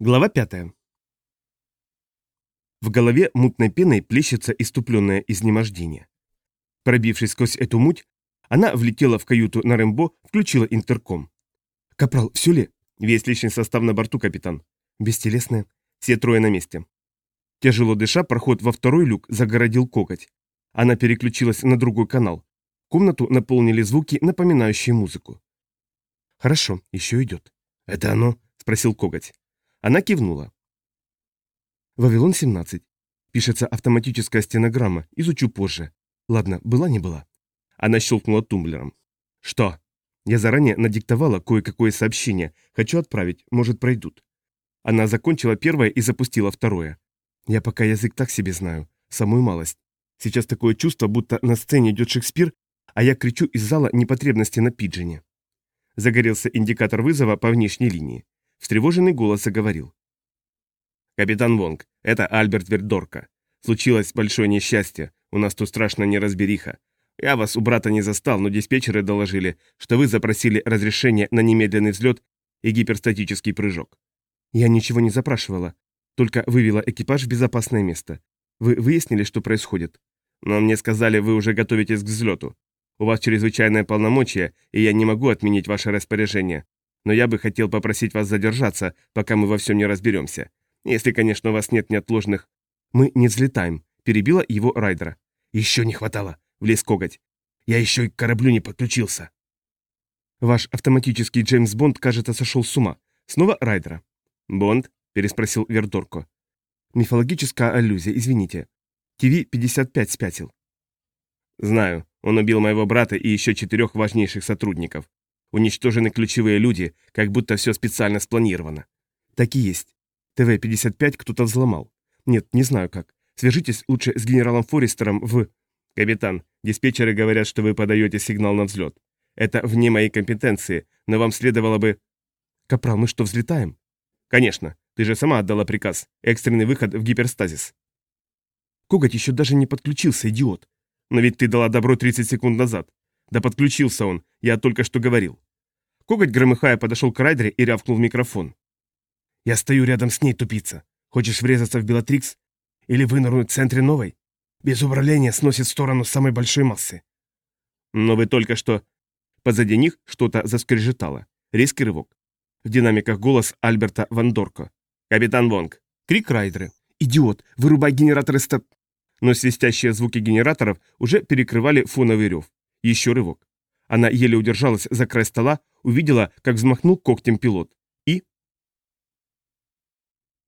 Глава 5. В голове мутной пеной плещется иступленное изнемождение. Пробившись сквозь эту муть, она влетела в каюту на Рэмбо, включила интерком. «Капрал, все ли?» «Весь личный состав на борту, капитан». «Бестелесное. Все трое на месте». Тяжело дыша, проход во второй люк загородил коготь. Она переключилась на другой канал. Комнату наполнили звуки, напоминающие музыку. «Хорошо, еще идет». «Это оно?» – спросил коготь. Она кивнула. Вавилон 17. Пишется автоматическая стенограмма, изучу позже. Ладно, была не была. Она щелкнула тумблером. Что? Я заранее надиктовала кое-какое сообщение. Хочу отправить, может пройдут. Она закончила первое и запустила второе. Я пока язык так себе знаю, самую малость. Сейчас такое чувство, будто на сцене идет Шекспир, а я кричу из зала непотребности на пиджине. Загорелся индикатор вызова по внешней линии. Встревоженный голос заговорил. «Капитан Вонг, это Альберт Вердорка. Случилось большое несчастье, у нас тут страшно неразбериха. Я вас у брата не застал, но диспетчеры доложили, что вы запросили разрешение на немедленный взлет и гиперстатический прыжок». «Я ничего не запрашивала, только вывела экипаж в безопасное место. Вы выяснили, что происходит?» «Но мне сказали, вы уже готовитесь к взлету. У вас чрезвычайное полномочие, и я не могу отменить ваше распоряжение но я бы хотел попросить вас задержаться, пока мы во всем не разберемся. Если, конечно, у вас нет неотложных...» «Мы не взлетаем», — перебила его Райдера. «Еще не хватало», — влез коготь. «Я еще и к кораблю не подключился». «Ваш автоматический Джеймс Бонд, кажется, сошел с ума. Снова Райдера». «Бонд?» — переспросил Вердорко. «Мифологическая аллюзия, извините. ТВ-55 спятил». «Знаю. Он убил моего брата и еще четырех важнейших сотрудников. Уничтожены ключевые люди, как будто все специально спланировано. Так и есть. ТВ-55 кто-то взломал. Нет, не знаю как. Свяжитесь лучше с генералом Форестером в... Капитан, диспетчеры говорят, что вы подаете сигнал на взлет. Это вне моей компетенции, но вам следовало бы... Капрал, мы что, взлетаем? Конечно. Ты же сама отдала приказ. Экстренный выход в гиперстазис. Коготь еще даже не подключился, идиот. Но ведь ты дала добро 30 секунд назад. Да подключился он, я только что говорил. Коготь, громыхая, подошел к Райдере и рявкнул в микрофон. «Я стою рядом с ней, тупица. Хочешь врезаться в Белатрикс? Или вынырнуть в центре новой? Без управления сносит в сторону самой большой массы». Но вы только что... Позади них что-то заскрежетало. Резкий рывок. В динамиках голос Альберта Вандорко. «Капитан Вонг!» Крик Райдера. «Идиот! Вырубай генераторы стат...» Но свистящие звуки генераторов уже перекрывали фоновый рев. Еще рывок. Она еле удержалась за край стола, увидела, как взмахнул когтем пилот.